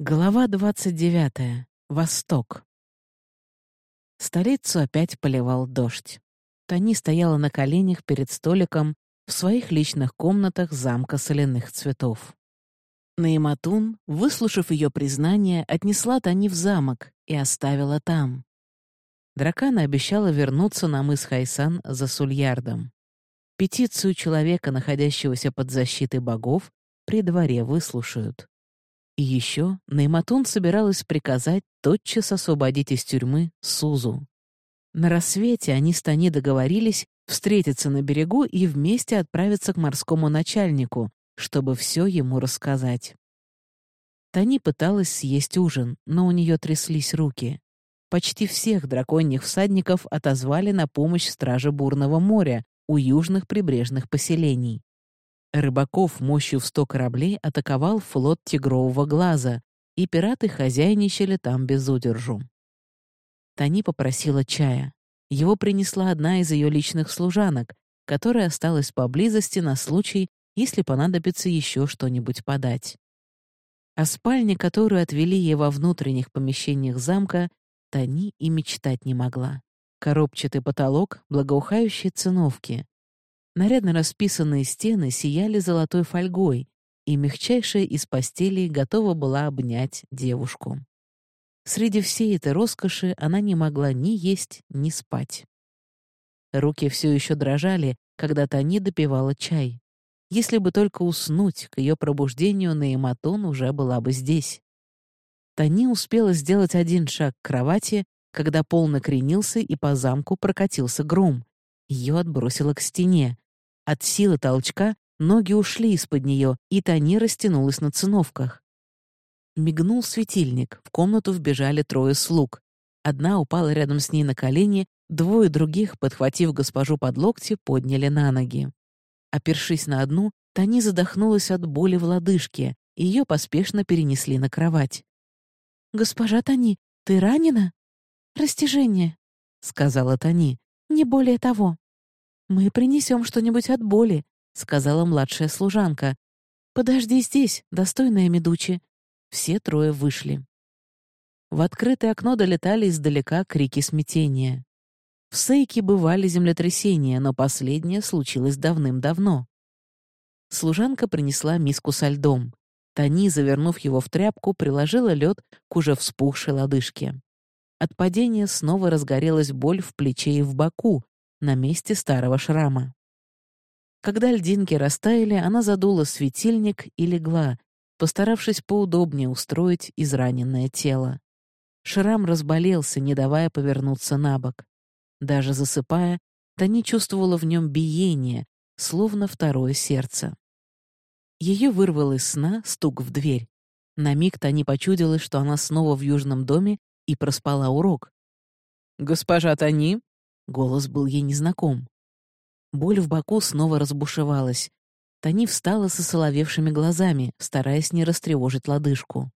Глава 29. Восток. Столицу опять поливал дождь. Тони стояла на коленях перед столиком в своих личных комнатах замка соляных цветов. Наиматун, выслушав ее признание, отнесла Тони в замок и оставила там. Дракана обещала вернуться на мыс Хайсан за Сульярдом. Петицию человека, находящегося под защитой богов, при дворе выслушают. И еще Нейматун собиралась приказать тотчас освободить из тюрьмы Сузу. На рассвете они с Тони договорились встретиться на берегу и вместе отправиться к морскому начальнику, чтобы все ему рассказать. Тони пыталась съесть ужин, но у нее тряслись руки. Почти всех драконьих всадников отозвали на помощь страже Бурного моря у южных прибрежных поселений. Рыбаков мощью в сто кораблей атаковал флот Тигрового глаза, и пираты хозяйничали там без удержу. Тани попросила чая. Его принесла одна из ее личных служанок, которая осталась поблизости на случай, если понадобится еще что-нибудь подать. О спальне, которую отвели ей во внутренних помещениях замка, Тани и мечтать не могла. Коробчатый потолок, благоухающие циновки, Нарядно расписанные стены сияли золотой фольгой, и мягчайшая из постелей готова была обнять девушку. Среди всей этой роскоши она не могла ни есть, ни спать. Руки все еще дрожали, когда Тани допивала чай. Если бы только уснуть, к ее пробуждению Наиматон уже была бы здесь. Тани успела сделать один шаг к кровати, когда пол накренился и по замку прокатился гром. Ее отбросило к стене. От силы толчка ноги ушли из-под нее, и Тони растянулась на циновках. Мигнул светильник, в комнату вбежали трое слуг. Одна упала рядом с ней на колени, двое других, подхватив госпожу под локти, подняли на ноги. Опершись на одну, Тони задохнулась от боли в лодыжке, ее поспешно перенесли на кровать. «Госпожа Тони, ты ранена?» «Растяжение», — сказала Тони. «Не более того». «Мы принесем что-нибудь от боли», — сказала младшая служанка. «Подожди здесь, достойная Медучи». Все трое вышли. В открытое окно долетали издалека крики смятения. В Сейке бывали землетрясения, но последнее случилось давным-давно. Служанка принесла миску со льдом. Тони, завернув его в тряпку, приложила лед к уже вспухшей лодыжке. От падения снова разгорелась боль в плече и в боку, на месте старого шрама. Когда льдинки растаяли, она задула светильник и легла, постаравшись поудобнее устроить израненное тело. Шрам разболелся, не давая повернуться на бок. Даже засыпая, Тани чувствовала в нем биение, словно второе сердце. Ее вырвал из сна стук в дверь. На миг Тани почудилась, что она снова в южном доме и проспала урок. «Госпожа Тани?» Голос был ей незнаком. Боль в боку снова разбушевалась. Тани встала со соловевшими глазами, стараясь не растревожить лодыжку.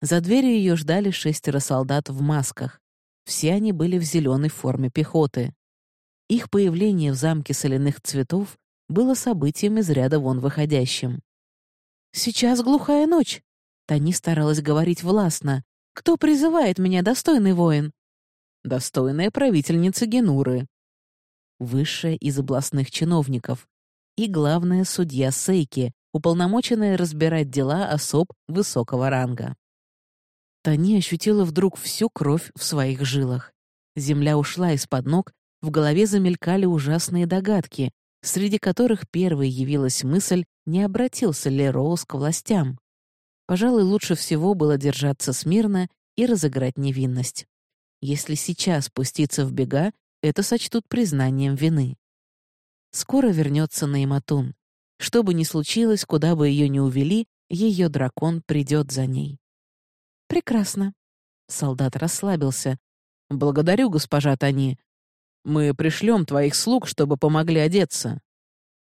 За дверью ее ждали шестеро солдат в масках. Все они были в зеленой форме пехоты. Их появление в замке соляных цветов было событием из ряда вон выходящим. «Сейчас глухая ночь!» Тани старалась говорить властно. «Кто призывает меня, достойный воин?» Достойная правительница Генуры, высшая из областных чиновников и главная судья Сейки, уполномоченная разбирать дела особ высокого ранга. Тани ощутила вдруг всю кровь в своих жилах. Земля ушла из-под ног, в голове замелькали ужасные догадки, среди которых первой явилась мысль, не обратился ли Роуз к властям. Пожалуй, лучше всего было держаться смирно и разыграть невинность. Если сейчас спуститься в бега, это сочтут признанием вины. Скоро вернется Нейматун. Что бы ни случилось, куда бы ее ни увели, ее дракон придет за ней. «Прекрасно». Солдат расслабился. «Благодарю, госпожа Тани. Мы пришлем твоих слуг, чтобы помогли одеться».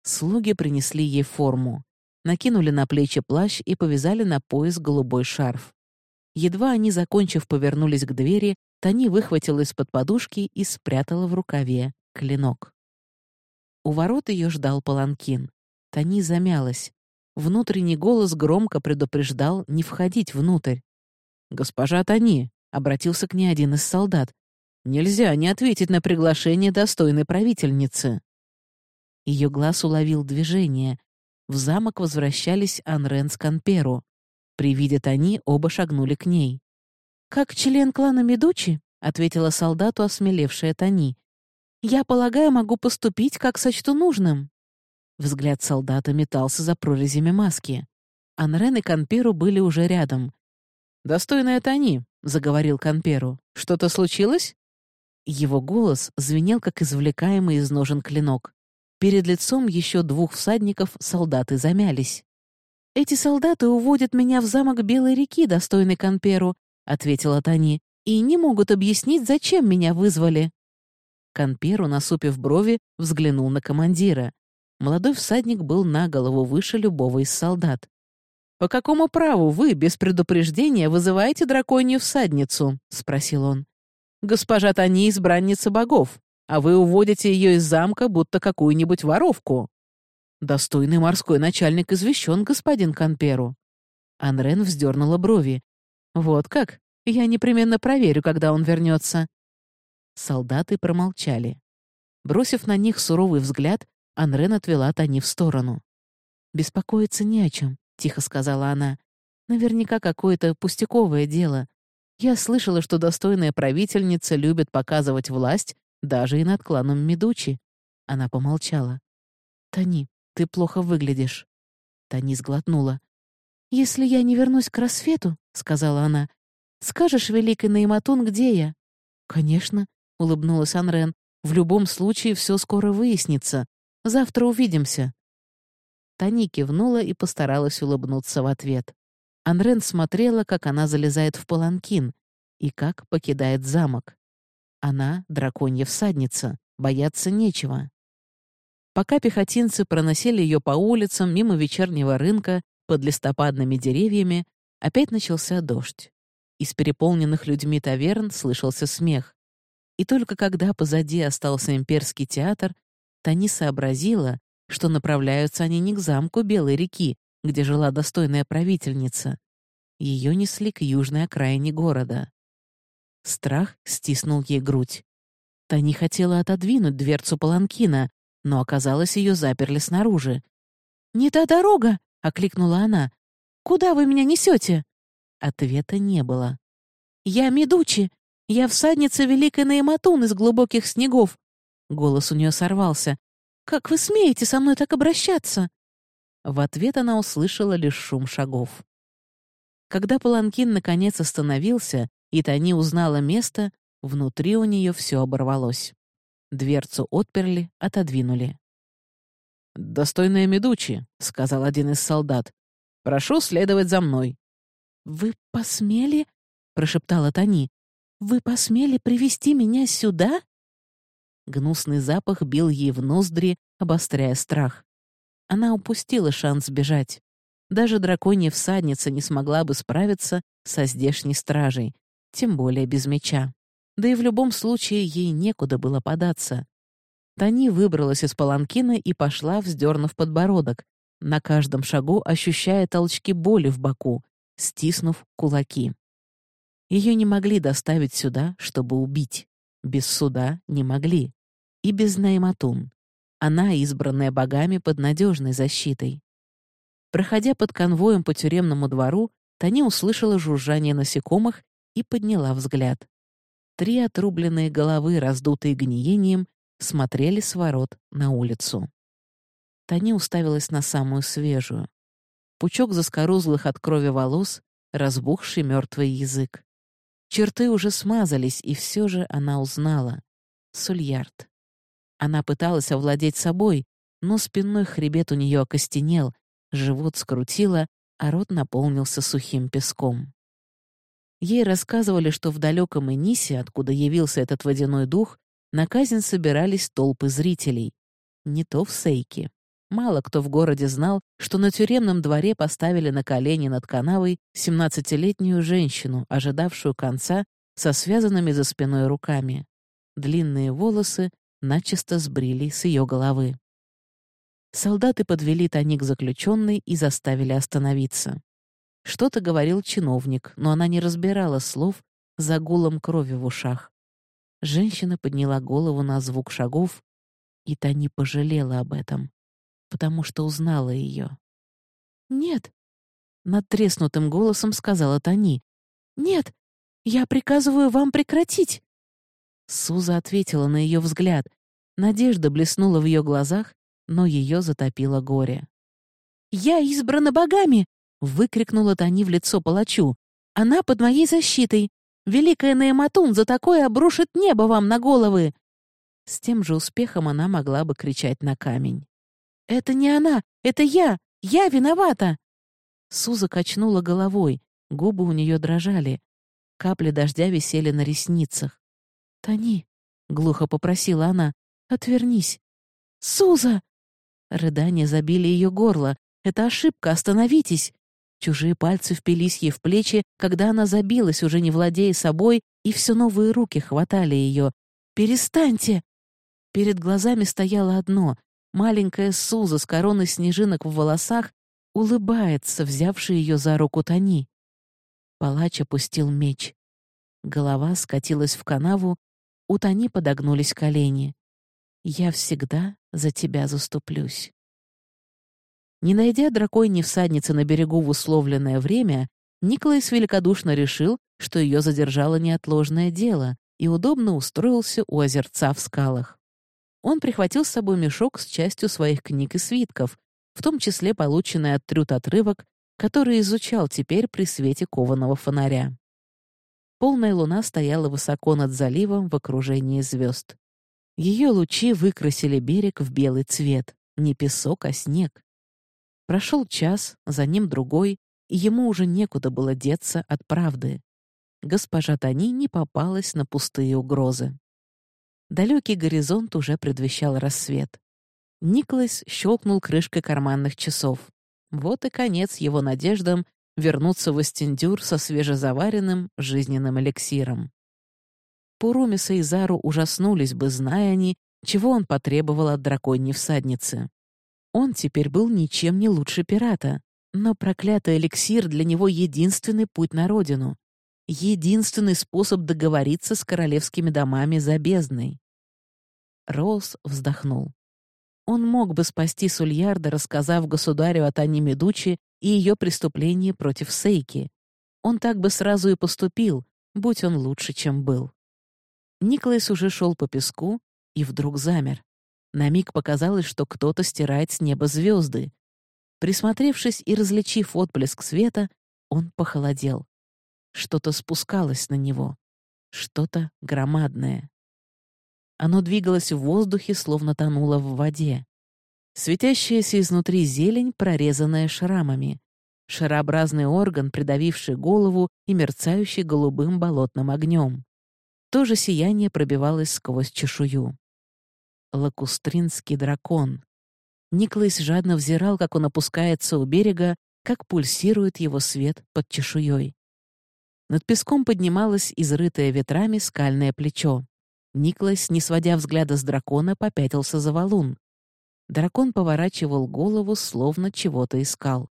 Слуги принесли ей форму, накинули на плечи плащ и повязали на пояс голубой шарф. Едва они, закончив, повернулись к двери, Тани выхватила из-под подушки и спрятала в рукаве клинок. У ворот ее ждал паланкин. Тани замялась. Внутренний голос громко предупреждал не входить внутрь. «Госпожа Тони», — обратился к ней один из солдат, «нельзя не ответить на приглашение достойной правительницы». Ее глаз уловил движение. В замок возвращались Анрен с Канперу. При виде Тони оба шагнули к ней. «Как член клана Медучи», — ответила солдату осмелевшая Тони, «я полагаю, могу поступить, как сочту нужным». Взгляд солдата метался за прорезями маски. Анрен и Канперу были уже рядом. «Достойная Тони», — заговорил Канперу. «Что-то случилось?» Его голос звенел, как извлекаемый из ножен клинок. Перед лицом еще двух всадников солдаты замялись. «Эти солдаты уводят меня в замок Белой реки, достойный Канперу», — ответила Тани, «и не могут объяснить, зачем меня вызвали». Канперу, насупив брови, взглянул на командира. Молодой всадник был на голову выше любого из солдат. «По какому праву вы, без предупреждения, вызываете драконью всадницу?» — спросил он. «Госпожа Тани — избранница богов, а вы уводите ее из замка, будто какую-нибудь воровку». «Достойный морской начальник извещен, господин Канперу». Анрен вздернула брови. «Вот как? Я непременно проверю, когда он вернется». Солдаты промолчали. Бросив на них суровый взгляд, Анрен отвела Тани в сторону. «Беспокоиться не о чем тихо сказала она. Наверняка какое-то пустяковое дело. Я слышала, что достойная правительница любит показывать власть даже и над кланом Медучи. Она помолчала. «Тони, ты плохо выглядишь». Тони сглотнула. «Если я не вернусь к рассвету», — сказала она, — «скажешь, великий Наиматун, где я?» «Конечно», — улыбнулась Анрен. «В любом случае все скоро выяснится. Завтра увидимся». Тани кивнула и постаралась улыбнуться в ответ. Анрен смотрела, как она залезает в паланкин и как покидает замок. Она — драконья всадница, бояться нечего. Пока пехотинцы проносили ее по улицам мимо вечернего рынка под листопадными деревьями, опять начался дождь. Из переполненных людьми таверн слышался смех. И только когда позади остался имперский театр, Тани сообразила, что направляются они не к замку Белой реки, где жила достойная правительница. Ее несли к южной окраине города. Страх стиснул ей грудь. Тани хотела отодвинуть дверцу паланкина, но оказалось, ее заперли снаружи. «Не та дорога!» — окликнула она. «Куда вы меня несете?» Ответа не было. «Я Медучи! Я всадница Великой Наиматун из глубоких снегов!» Голос у нее сорвался. «Как вы смеете со мной так обращаться?» В ответ она услышала лишь шум шагов. Когда Паланкин наконец остановился, и Тони узнала место, внутри у нее все оборвалось. Дверцу отперли, отодвинули. «Достойная Медучи», — сказал один из солдат. «Прошу следовать за мной». «Вы посмели?» — прошептала Тони. «Вы посмели привести меня сюда?» Гнусный запах бил ей в ноздри, обостряя страх. Она упустила шанс бежать. Даже драконья всадница не смогла бы справиться со здешней стражей, тем более без меча. Да и в любом случае ей некуда было податься. Тани выбралась из паланкина и пошла, вздернув подбородок, на каждом шагу ощущая толчки боли в боку, стиснув кулаки. Ее не могли доставить сюда, чтобы убить. Без суда не могли и без Найматун. Она, избранная богами под надежной защитой. Проходя под конвоем по тюремному двору, Тани услышала жужжание насекомых и подняла взгляд. Три отрубленные головы, раздутые гниением, смотрели с ворот на улицу. Тани уставилась на самую свежую. Пучок заскорузлых от крови волос, разбухший мертвый язык. Черты уже смазались, и все же она узнала. Сульярд. Она пыталась овладеть собой, но спинной хребет у нее окостенел, живот скрутило, а рот наполнился сухим песком. Ей рассказывали, что в далеком Энисе, откуда явился этот водяной дух, на казнь собирались толпы зрителей. Не то в Сейке. Мало кто в городе знал, что на тюремном дворе поставили на колени над канавой семнадцатилетнюю женщину, ожидавшую конца, со связанными за спиной руками. Длинные волосы начисто сбрили с ее головы. Солдаты подвели Тони к заключенной и заставили остановиться. Что-то говорил чиновник, но она не разбирала слов за гулом крови в ушах. Женщина подняла голову на звук шагов, и та не пожалела об этом, потому что узнала ее. «Нет», — надтреснутым голосом сказала Тони. «Нет, я приказываю вам прекратить». Суза ответила на ее взгляд. Надежда блеснула в ее глазах, но ее затопило горе. «Я избрана богами!» — выкрикнула Тони в лицо палачу. «Она под моей защитой! Великая Наэматун за такое обрушит небо вам на головы!» С тем же успехом она могла бы кричать на камень. «Это не она! Это я! Я виновата!» Суза качнула головой, губы у нее дрожали. Капли дождя висели на ресницах. «Тони!» — глухо попросила она. «Отвернись!» «Суза!» Рыдания забили ее горло. «Это ошибка! Остановитесь!» Чужие пальцы впились ей в плечи, когда она забилась, уже не владея собой, и все новые руки хватали ее. «Перестаньте!» Перед глазами стояло одно — маленькая Суза с короной снежинок в волосах улыбается, взявший ее за руку Тони. Палач опустил меч. Голова скатилась в канаву, у Тони подогнулись колени. «Я всегда за тебя заступлюсь». Не найдя драконьей всадницы на берегу в условленное время, Николас великодушно решил, что ее задержало неотложное дело, и удобно устроился у озерца в скалах. Он прихватил с собой мешок с частью своих книг и свитков, в том числе полученный от Трют отрывок, который изучал теперь при свете кованого фонаря. Полная луна стояла высоко над заливом в окружении звезд. Ее лучи выкрасили берег в белый цвет, не песок, а снег. Прошел час, за ним другой, и ему уже некуда было деться от правды. Госпожа Тони не попалась на пустые угрозы. Далекий горизонт уже предвещал рассвет. Николас щелкнул крышкой карманных часов. Вот и конец его надеждам вернуться в Эстендюр со свежезаваренным жизненным эликсиром. Пурумиса и Зару ужаснулись бы, зная они, чего он потребовал от драконьей всадницы. Он теперь был ничем не лучше пирата, но проклятый эликсир для него единственный путь на родину, единственный способ договориться с королевскими домами за бездной. Роуз вздохнул. Он мог бы спасти Сульярда, рассказав государю о Тане Медучи и ее преступлении против Сейки. Он так бы сразу и поступил, будь он лучше, чем был. Николас уже шел по песку и вдруг замер. На миг показалось, что кто-то стирает с неба звезды. Присмотревшись и различив отблеск света, он похолодел. Что-то спускалось на него. Что-то громадное. Оно двигалось в воздухе, словно тонуло в воде. Светящаяся изнутри зелень, прорезанная шрамами. Шарообразный орган, придавивший голову и мерцающий голубым болотным огнем. То же сияние пробивалось сквозь чешую. Лакустринский дракон. Никлайс жадно взирал, как он опускается у берега, как пульсирует его свет под чешуей. Над песком поднималось изрытое ветрами скальное плечо. Никлайс, не сводя взгляда с дракона, попятился за валун. Дракон поворачивал голову, словно чего-то искал.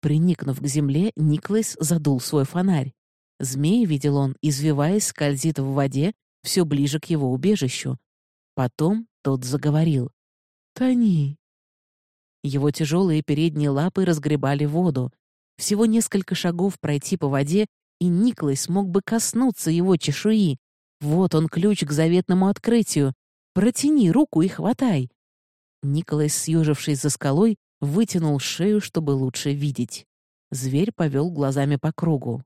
Приникнув к земле, Никлайс задул свой фонарь. Змей, видел он, извиваясь, скользит в воде все ближе к его убежищу, Потом тот заговорил. «Тони!» Его тяжелые передние лапы разгребали воду. Всего несколько шагов пройти по воде, и Никлай смог бы коснуться его чешуи. Вот он ключ к заветному открытию. Протяни руку и хватай. Николай, съежившись за скалой, вытянул шею, чтобы лучше видеть. Зверь повел глазами по кругу.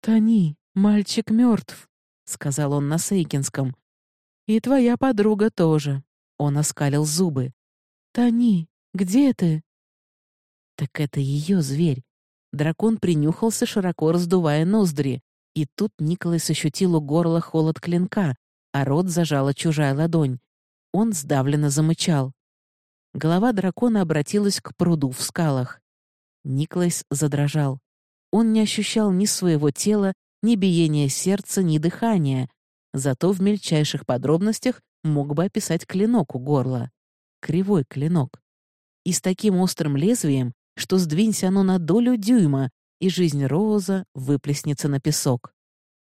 «Тони, мальчик мертв», — сказал он на Сейкинском. И твоя подруга тоже». Он оскалил зубы. «Тони, где ты?» Так это ее зверь. Дракон принюхался, широко раздувая ноздри. И тут Николас ощутил у горла холод клинка, а рот зажала чужая ладонь. Он сдавленно замычал. Голова дракона обратилась к пруду в скалах. Николас задрожал. Он не ощущал ни своего тела, ни биения сердца, ни дыхания, Зато в мельчайших подробностях мог бы описать клинок у горла. Кривой клинок. И с таким острым лезвием, что сдвинься оно на долю дюйма, и жизнь Роуза выплеснется на песок.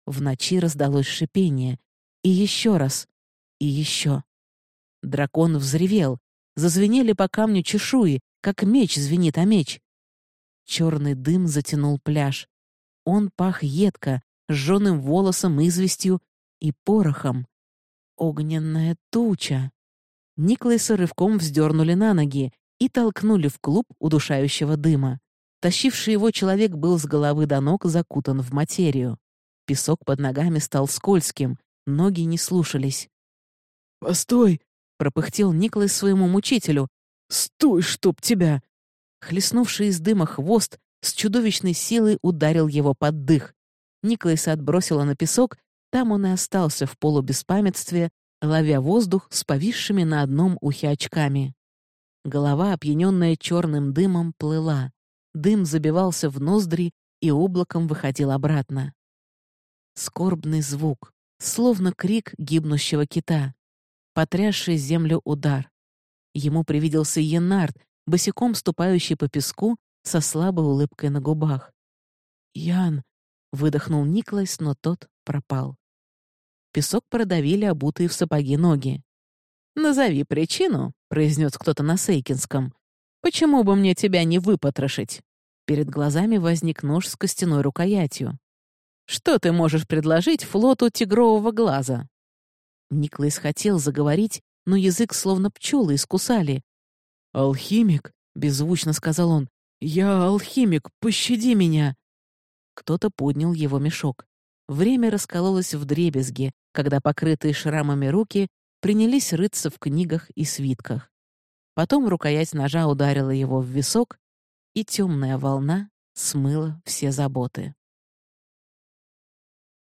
В ночи раздалось шипение. И еще раз. И еще. Дракон взревел. Зазвенели по камню чешуи, как меч звенит о меч. Черный дым затянул пляж. Он пах едко, сжёным волосом, известью и порохом. Огненная туча. Никлайса рывком вздернули на ноги и толкнули в клуб удушающего дыма. Тащивший его человек был с головы до ног закутан в материю. Песок под ногами стал скользким, ноги не слушались. «Постой!» — пропыхтел Никлай своему мучителю. «Стой, чтоб тебя!» Хлестнувший из дыма хвост с чудовищной силой ударил его под дых. Никлайса отбросило на песок, там он и остался в полубеспамятстве, ловя воздух с повисшими на одном ухе очками. Голова, опьяненная черным дымом, плыла. Дым забивался в ноздри и облаком выходил обратно. Скорбный звук, словно крик гибнущего кита, потрясший землю удар. Ему привиделся Янард, босиком ступающий по песку со слабой улыбкой на губах. «Ян!» — выдохнул Никлайс, но тот пропал. Песок продавили обутые в сапоги ноги. «Назови причину», — произнес кто-то на Сейкинском. «Почему бы мне тебя не выпотрошить?» Перед глазами возник нож с костяной рукоятью. «Что ты можешь предложить флоту тигрового глаза?» Никлайс хотел заговорить, но язык словно пчелы искусали. «Алхимик», — беззвучно сказал он, — «я алхимик, пощади меня». Кто-то поднял его мешок. Время раскололось в дребезги, когда покрытые шрамами руки принялись рыться в книгах и свитках. Потом рукоять ножа ударила его в висок, и темная волна смыла все заботы.